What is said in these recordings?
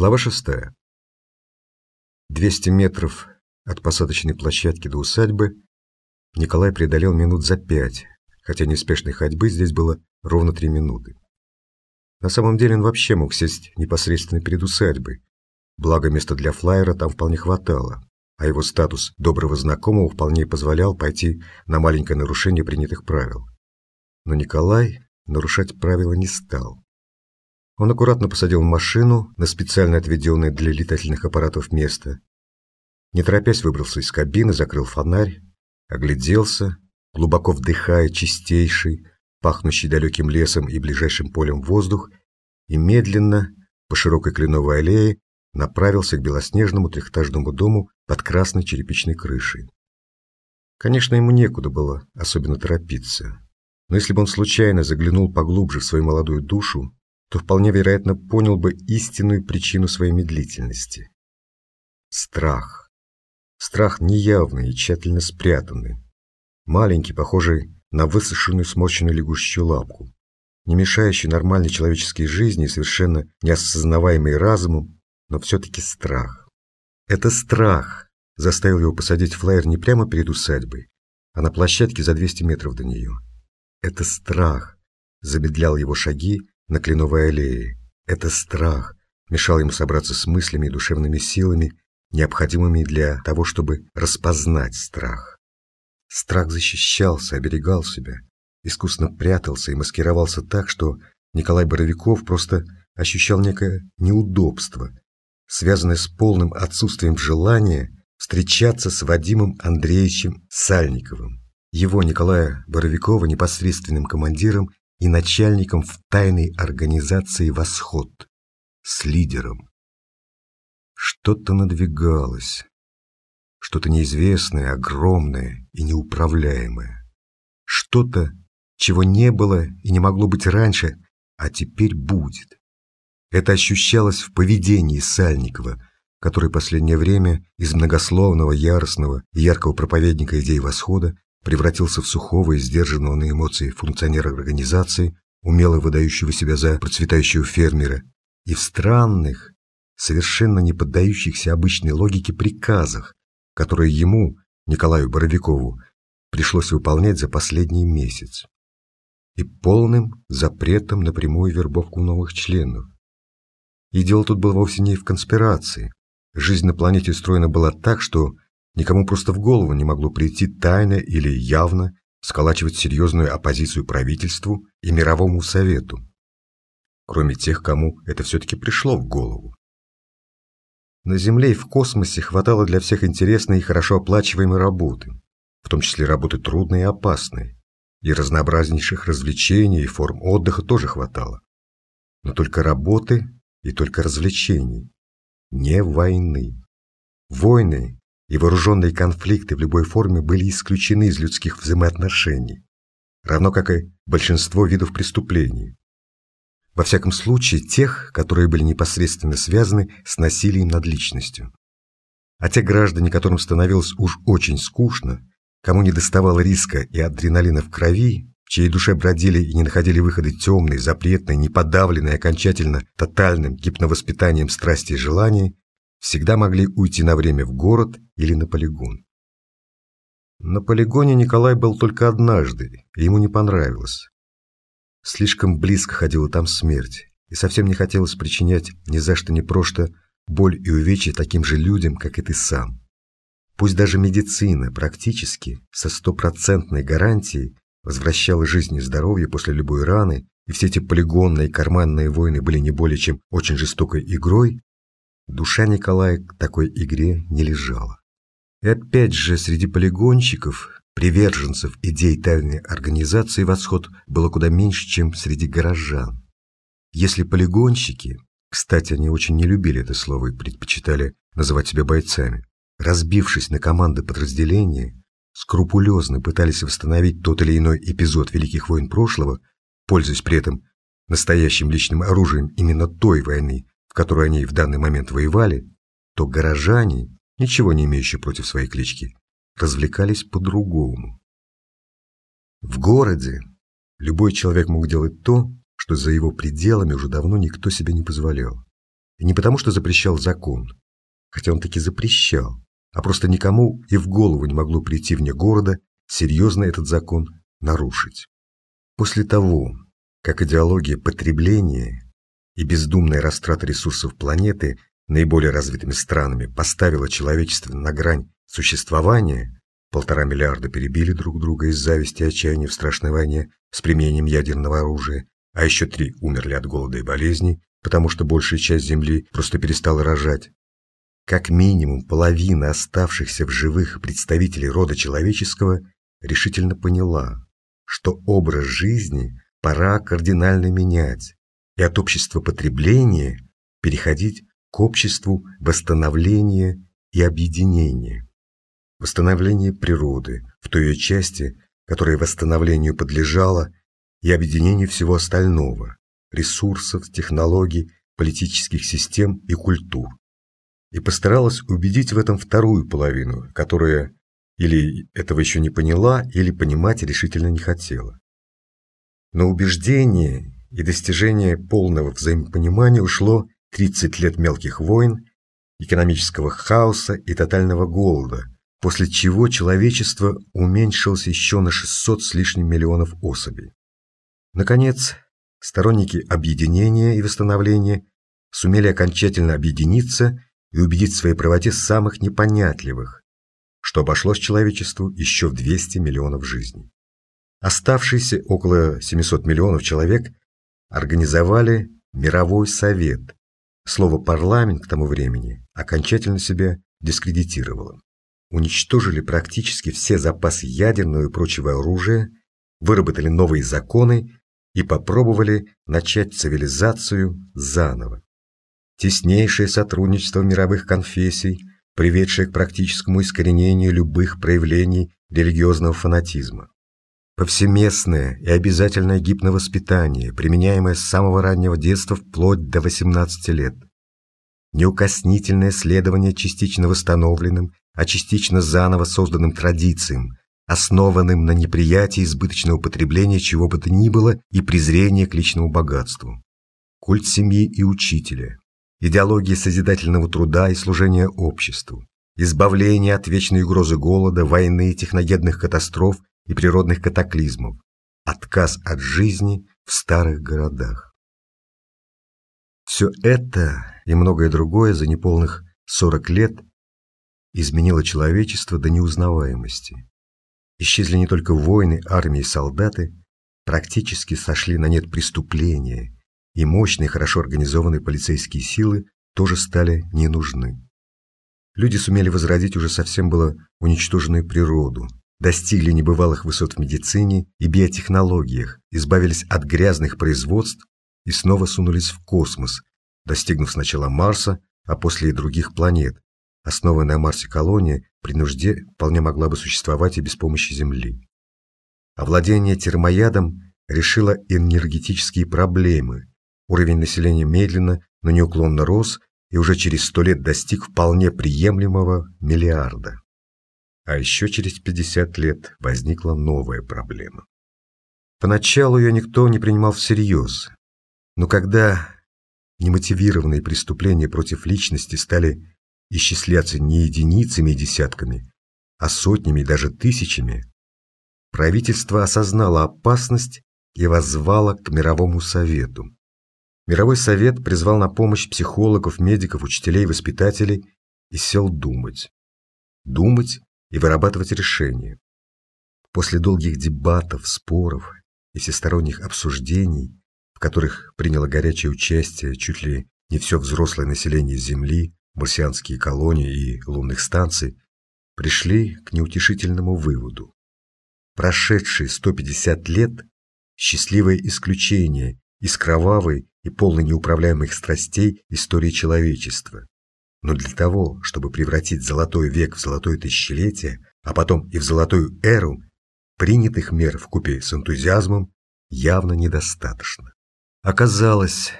Глава шестая. 200 метров от посадочной площадки до усадьбы Николай преодолел минут за пять, хотя неспешной ходьбы здесь было ровно три минуты. На самом деле он вообще мог сесть непосредственно перед усадьбой, благо места для флайера там вполне хватало, а его статус доброго знакомого вполне позволял пойти на маленькое нарушение принятых правил. Но Николай нарушать правила не стал. Он аккуратно посадил машину на специально отведенное для летательных аппаратов место. Не торопясь выбрался из кабины, закрыл фонарь, огляделся, глубоко вдыхая чистейший, пахнущий далеким лесом и ближайшим полем воздух, и медленно, по широкой кленовой аллее, направился к белоснежному трехэтажному дому под красной черепичной крышей. Конечно, ему некуда было особенно торопиться, но если бы он случайно заглянул поглубже в свою молодую душу, то вполне вероятно понял бы истинную причину своей медлительности. Страх. Страх неявный и тщательно спрятанный. Маленький, похожий на высушенную сморщенную лягушечью лапку, не мешающий нормальной человеческой жизни и совершенно неосознаваемый разумом, но все-таки страх. Это страх заставил его посадить флайер не прямо перед усадьбой, а на площадке за 200 метров до нее. Это страх замедлял его шаги на кленовой аллее. Это страх мешал ему собраться с мыслями и душевными силами, необходимыми для того, чтобы распознать страх. Страх защищался, оберегал себя, искусно прятался и маскировался так, что Николай Боровиков просто ощущал некое неудобство, связанное с полным отсутствием желания встречаться с Вадимом Андреевичем Сальниковым, его Николая Боровикова непосредственным командиром и начальником в тайной организации «Восход» с лидером. Что-то надвигалось, что-то неизвестное, огромное и неуправляемое. Что-то, чего не было и не могло быть раньше, а теперь будет. Это ощущалось в поведении Сальникова, который последнее время из многословного, яростного и яркого проповедника идей восхода превратился в сухого и сдержанного на эмоции функционера организации, умело выдающего себя за процветающего фермера, и в странных, совершенно не поддающихся обычной логике приказах, которые ему, Николаю Боровикову, пришлось выполнять за последний месяц. И полным запретом на прямую вербовку новых членов. И дело тут было вовсе не в конспирации. Жизнь на планете устроена была так, что Никому просто в голову не могло прийти тайно или явно сколачивать серьезную оппозицию правительству и мировому совету, кроме тех, кому это все-таки пришло в голову. На Земле и в космосе хватало для всех интересной и хорошо оплачиваемой работы, в том числе работы трудной и опасной, и разнообразнейших развлечений и форм отдыха тоже хватало. Но только работы и только развлечений, не войны. Войны и вооруженные конфликты в любой форме были исключены из людских взаимоотношений, равно как и большинство видов преступлений. Во всяком случае, тех, которые были непосредственно связаны с насилием над личностью. А те граждане, которым становилось уж очень скучно, кому не доставало риска и адреналина в крови, в чьей душе бродили и не находили выхода темные, запретные, неподавленные окончательно тотальным гипновоспитанием страсти и желаний, всегда могли уйти на время в город или на полигон. На полигоне Николай был только однажды, и ему не понравилось. Слишком близко ходила там смерть, и совсем не хотелось причинять ни за что ни просто боль и увечья таким же людям, как и ты сам. Пусть даже медицина практически со стопроцентной гарантией возвращала жизнь и здоровье после любой раны, и все эти полигонные карманные войны были не более чем очень жестокой игрой, Душа Николая к такой игре не лежала. И опять же, среди полигонщиков, приверженцев идей тайной организации «Восход» было куда меньше, чем среди горожан. Если полигонщики, кстати, они очень не любили это слово и предпочитали называть себя бойцами, разбившись на команды подразделения, скрупулезно пытались восстановить тот или иной эпизод Великих войн прошлого, пользуясь при этом настоящим личным оружием именно той войны, в которой они в данный момент воевали, то горожане, ничего не имеющие против своей клички, развлекались по-другому. В городе любой человек мог делать то, что за его пределами уже давно никто себе не позволял. И не потому, что запрещал закон, хотя он таки запрещал, а просто никому и в голову не могло прийти вне города серьезно этот закон нарушить. После того, как идеология потребления и бездумная растрата ресурсов планеты наиболее развитыми странами поставила человечество на грань существования, полтора миллиарда перебили друг друга из зависти и отчаяния в страшной войне с применением ядерного оружия, а еще три умерли от голода и болезней, потому что большая часть Земли просто перестала рожать. Как минимум половина оставшихся в живых представителей рода человеческого решительно поняла, что образ жизни пора кардинально менять и от общества потребления переходить к обществу восстановления и объединения. Восстановление природы в той ее части, которая восстановлению подлежала, и объединению всего остального – ресурсов, технологий, политических систем и культур. И постаралась убедить в этом вторую половину, которая или этого еще не поняла, или понимать решительно не хотела. На убеждение и достижение полного взаимопонимания ушло 30 лет мелких войн, экономического хаоса и тотального голода, после чего человечество уменьшилось еще на 600 с лишним миллионов особей. Наконец, сторонники объединения и восстановления сумели окончательно объединиться и убедить в своей правоте самых непонятливых, что обошлось человечеству еще в 200 миллионов жизней. Оставшиеся около 700 миллионов человек организовали Мировой Совет. Слово «парламент» к тому времени окончательно себя дискредитировало. Уничтожили практически все запасы ядерного и прочего оружия, выработали новые законы и попробовали начать цивилизацию заново. Теснейшее сотрудничество мировых конфессий, приведшее к практическому искоренению любых проявлений религиозного фанатизма повсеместное и обязательное гипновоспитание, применяемое с самого раннего детства вплоть до 18 лет. Неукоснительное следование частично восстановленным, а частично заново созданным традициям, основанным на неприятии избыточного потребления чего бы то ни было и презрения к личному богатству. Культ семьи и учителя, идеология созидательного труда и служения обществу, избавление от вечной угрозы голода, войны, техногенных катастроф и природных катаклизмов, отказ от жизни в старых городах. Все это и многое другое за неполных 40 лет изменило человечество до неузнаваемости. Исчезли не только войны, армии и солдаты, практически сошли на нет преступления, и мощные, хорошо организованные полицейские силы тоже стали не нужны. Люди сумели возродить уже совсем было уничтоженную природу, достигли небывалых высот в медицине и биотехнологиях, избавились от грязных производств и снова сунулись в космос, достигнув сначала Марса, а после и других планет. Основанная на Марсе колония при нужде вполне могла бы существовать и без помощи Земли. Овладение термоядом решило энергетические проблемы. Уровень населения медленно, но неуклонно рос и уже через сто лет достиг вполне приемлемого миллиарда. А еще через 50 лет возникла новая проблема. Поначалу ее никто не принимал всерьез, но когда немотивированные преступления против личности стали исчисляться не единицами и десятками, а сотнями и даже тысячами, правительство осознало опасность и воззвало к Мировому Совету. Мировой Совет призвал на помощь психологов, медиков, учителей, воспитателей и сел думать. Думать и вырабатывать решения. После долгих дебатов, споров и всесторонних обсуждений, в которых приняло горячее участие чуть ли не все взрослое население Земли, марсианские колонии и лунных станций, пришли к неутешительному выводу. Прошедшие 150 лет – счастливое исключение из кровавой и полной неуправляемых страстей истории человечества. Но для того, чтобы превратить золотой век в золотое тысячелетие, а потом и в золотую эру, принятых мер в купе с энтузиазмом явно недостаточно. Оказалось,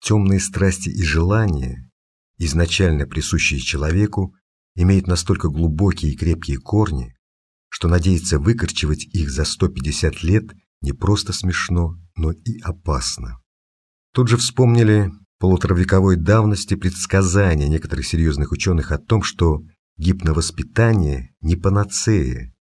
темные страсти и желания, изначально присущие человеку, имеют настолько глубокие и крепкие корни, что надеяться выкорчевать их за 150 лет не просто смешно, но и опасно. Тут же вспомнили полуторавековой давности предсказания некоторых серьезных ученых о том, что гипновоспитание не панацея,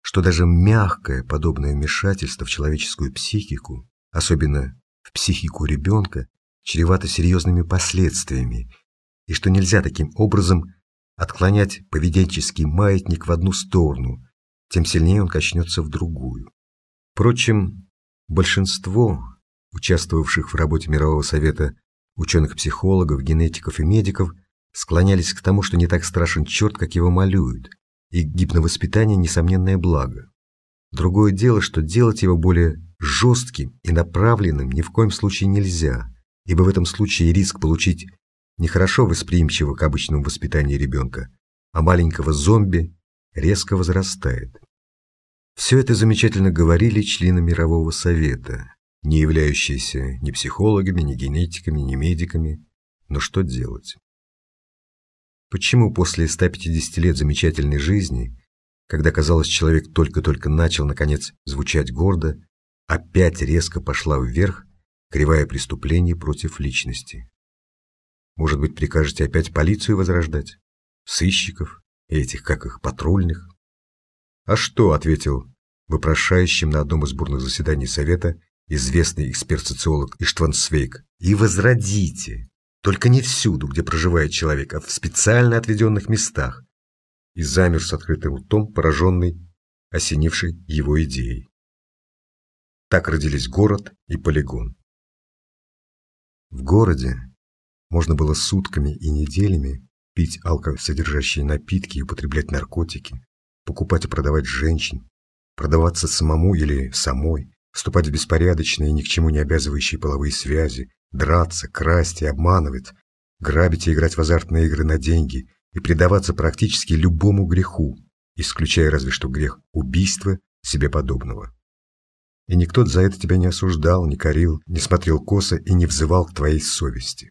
что даже мягкое подобное вмешательство в человеческую психику, особенно в психику ребенка, чревато серьезными последствиями, и что нельзя таким образом отклонять поведенческий маятник в одну сторону, тем сильнее он качнется в другую. Впрочем, большинство участвовавших в работе Мирового совета ученых-психологов, генетиков и медиков склонялись к тому, что не так страшен черт, как его малюют, и гипновоспитание – несомненное благо. Другое дело, что делать его более жестким и направленным ни в коем случае нельзя, ибо в этом случае риск получить нехорошо восприимчивого к обычному воспитанию ребенка, а маленького зомби резко возрастает. Все это замечательно говорили члены Мирового Совета, не являющиеся ни психологами, ни генетиками, ни медиками. Но что делать? Почему после 150 лет замечательной жизни, когда, казалось, человек только-только начал, наконец, звучать гордо, опять резко пошла вверх кривая преступлений против личности? Может быть, прикажете опять полицию возрождать? Сыщиков? Этих, как их, патрульных? А что, ответил вопрошающим на одном из бурных заседаний Совета известный эксперт-социолог Иштван и возродите, только не всюду, где проживает человек, а в специально отведенных местах. И замер с открытым ртом, пораженный, осенивший его идеей. Так родились город и полигон. В городе можно было сутками и неделями пить алкосодержащие напитки и употреблять наркотики, покупать и продавать женщин, продаваться самому или самой, вступать в беспорядочные, ни к чему не обязывающие половые связи, драться, красть и обманывать, грабить и играть в азартные игры на деньги и предаваться практически любому греху, исключая разве что грех убийства себе подобного. И никто за это тебя не осуждал, не корил, не смотрел косо и не взывал к твоей совести.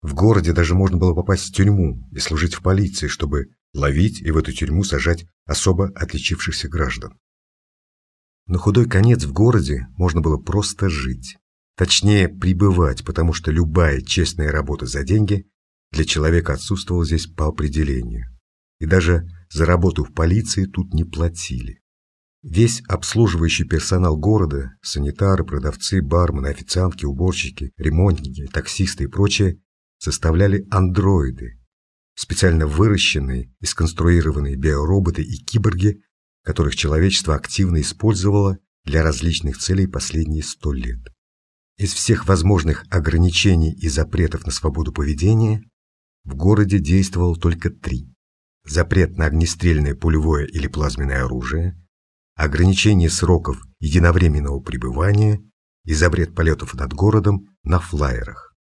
В городе даже можно было попасть в тюрьму и служить в полиции, чтобы ловить и в эту тюрьму сажать особо отличившихся граждан. На худой конец в городе можно было просто жить. Точнее, пребывать, потому что любая честная работа за деньги для человека отсутствовала здесь по определению. И даже за работу в полиции тут не платили. Весь обслуживающий персонал города, санитары, продавцы, бармены, официантки, уборщики, ремонтники, таксисты и прочее, составляли андроиды, специально выращенные и сконструированные биороботы и киборги, которых человечество активно использовало для различных целей последние сто лет. Из всех возможных ограничений и запретов на свободу поведения в городе действовало только три. Запрет на огнестрельное пулевое или плазменное оружие, ограничение сроков единовременного пребывания и запрет полетов над городом на флайерах.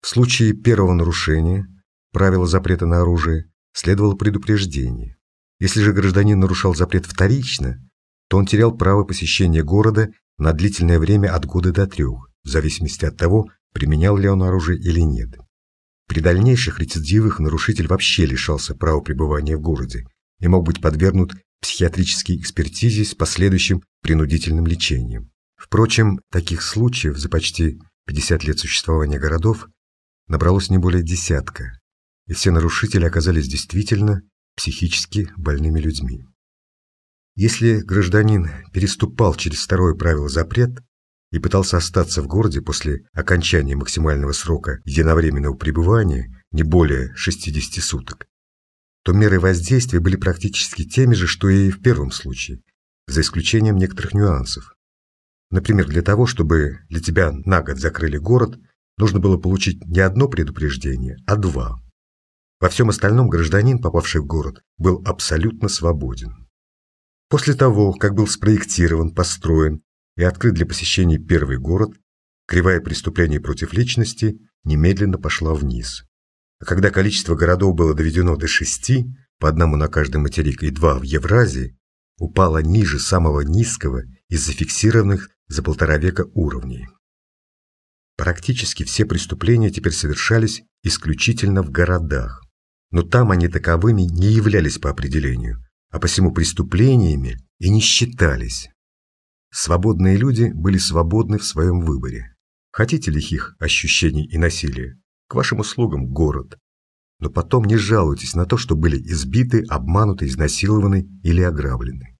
В случае первого нарушения правила запрета на оружие следовало предупреждение. Если же гражданин нарушал запрет вторично, то он терял право посещения города на длительное время от года до трех, в зависимости от того, применял ли он оружие или нет. При дальнейших рецидивах нарушитель вообще лишался права пребывания в городе и мог быть подвергнут психиатрической экспертизе с последующим принудительным лечением. Впрочем, таких случаев за почти 50 лет существования городов набралось не более десятка, и все нарушители оказались действительно психически больными людьми. Если гражданин переступал через второе правило запрет и пытался остаться в городе после окончания максимального срока единовременного пребывания не более 60 суток, то меры воздействия были практически теми же, что и в первом случае, за исключением некоторых нюансов. Например, для того, чтобы для тебя на год закрыли город, нужно было получить не одно предупреждение, а два. Во всем остальном гражданин, попавший в город, был абсолютно свободен. После того, как был спроектирован, построен и открыт для посещения первый город, кривая преступлений против личности немедленно пошла вниз. А когда количество городов было доведено до шести, по одному на каждый материк и два в Евразии, упало ниже самого низкого из зафиксированных за полтора века уровней. Практически все преступления теперь совершались исключительно в городах но там они таковыми не являлись по определению, а посему преступлениями и не считались. Свободные люди были свободны в своем выборе. Хотите лихих ощущений и насилия? К вашим услугам город. Но потом не жалуйтесь на то, что были избиты, обмануты, изнасилованы или ограблены.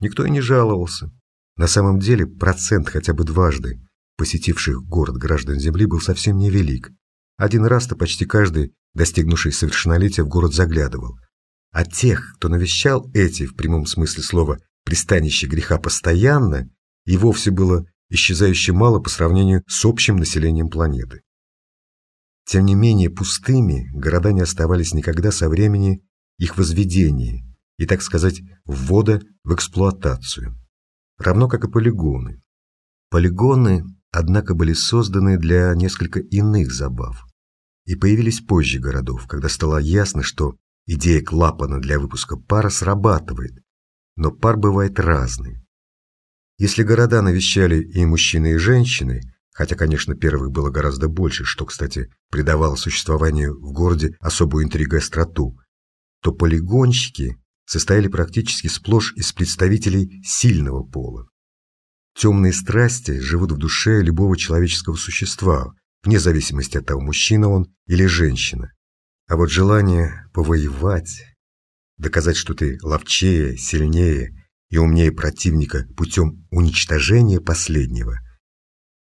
Никто и не жаловался. На самом деле процент хотя бы дважды посетивших город граждан Земли был совсем невелик. Один раз-то почти каждый, достигнувший совершеннолетия, в город заглядывал. А тех, кто навещал эти, в прямом смысле слова, пристанище греха постоянно, и вовсе было исчезающе мало по сравнению с общим населением планеты. Тем не менее, пустыми города не оставались никогда со времени их возведения и, так сказать, ввода в эксплуатацию, равно как и полигоны. Полигоны, однако, были созданы для несколько иных забав и появились позже городов, когда стало ясно, что идея клапана для выпуска пара срабатывает, но пар бывает разный. Если города навещали и мужчины, и женщины, хотя, конечно, первых было гораздо больше, что, кстати, придавало существованию в городе особую интригу и остроту, то полигонщики состояли практически сплошь из представителей сильного пола. Темные страсти живут в душе любого человеческого существа, вне зависимости от того, мужчина он или женщина. А вот желание повоевать, доказать, что ты ловчее, сильнее и умнее противника путем уничтожения последнего –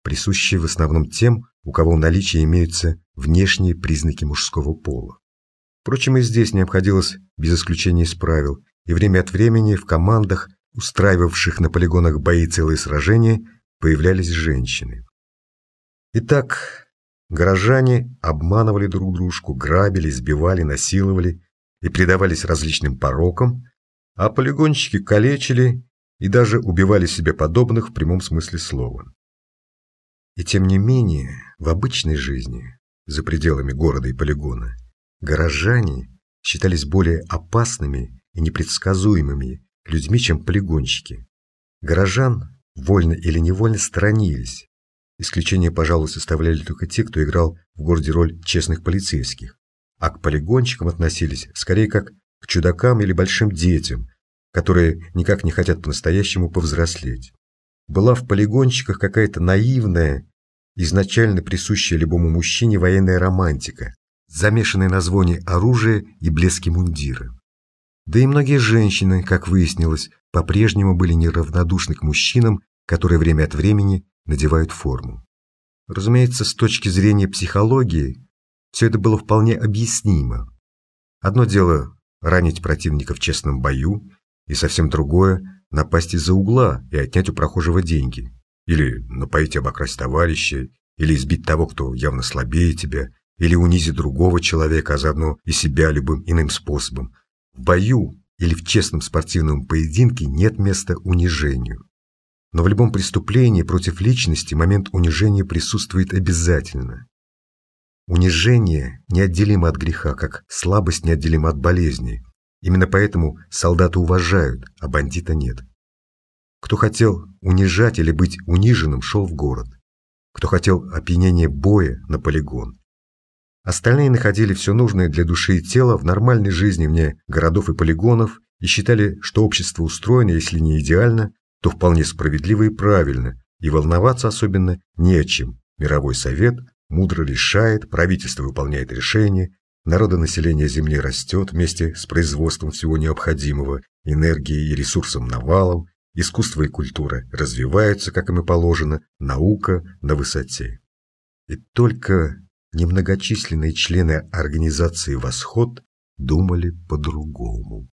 присущие в основном тем, у кого в наличии имеются внешние признаки мужского пола. Впрочем, и здесь не обходилось без исключения из правил, и время от времени в командах, устраивавших на полигонах бои целые сражения, появлялись женщины. Итак, горожане обманывали друг дружку, грабили, избивали, насиловали и предавались различным порокам, а полигонщики калечили и даже убивали себе подобных в прямом смысле слова. И тем не менее, в обычной жизни, за пределами города и полигона, горожане считались более опасными и непредсказуемыми людьми, чем полигонщики. Горожан, вольно или невольно, сторонились. Исключение, пожалуй, составляли только те, кто играл в городе роль честных полицейских, а к полигонщикам относились скорее как к чудакам или большим детям, которые никак не хотят по-настоящему повзрослеть. Была в полигонщиках какая-то наивная изначально присущая любому мужчине военная романтика, замешанная на звоне оружия и блеске мундира. Да и многие женщины, как выяснилось, по-прежнему были неравнодушны к мужчинам, которые время от времени надевают форму. Разумеется, с точки зрения психологии, все это было вполне объяснимо. Одно дело ранить противника в честном бою, и совсем другое – напасть из-за угла и отнять у прохожего деньги или напоить обокрасть товарища, или избить того, кто явно слабее тебя, или унизить другого человека, а заодно и себя любым иным способом. В бою или в честном спортивном поединке нет места унижению. Но в любом преступлении против личности момент унижения присутствует обязательно. Унижение неотделимо от греха, как слабость неотделима от болезни. Именно поэтому солдата уважают, а бандита нет. Кто хотел унижать или быть униженным, шел в город. Кто хотел опьянения боя на полигон. Остальные находили все нужное для души и тела в нормальной жизни вне городов и полигонов и считали, что общество устроено, если не идеально, то вполне справедливо и правильно, и волноваться особенно не о чем. Мировой совет мудро решает, правительство выполняет решения, народонаселение Земли растет вместе с производством всего необходимого, энергией и ресурсом навалом, Искусство и культура развиваются, как им и положено, наука на высоте. И только немногочисленные члены организации «Восход» думали по-другому.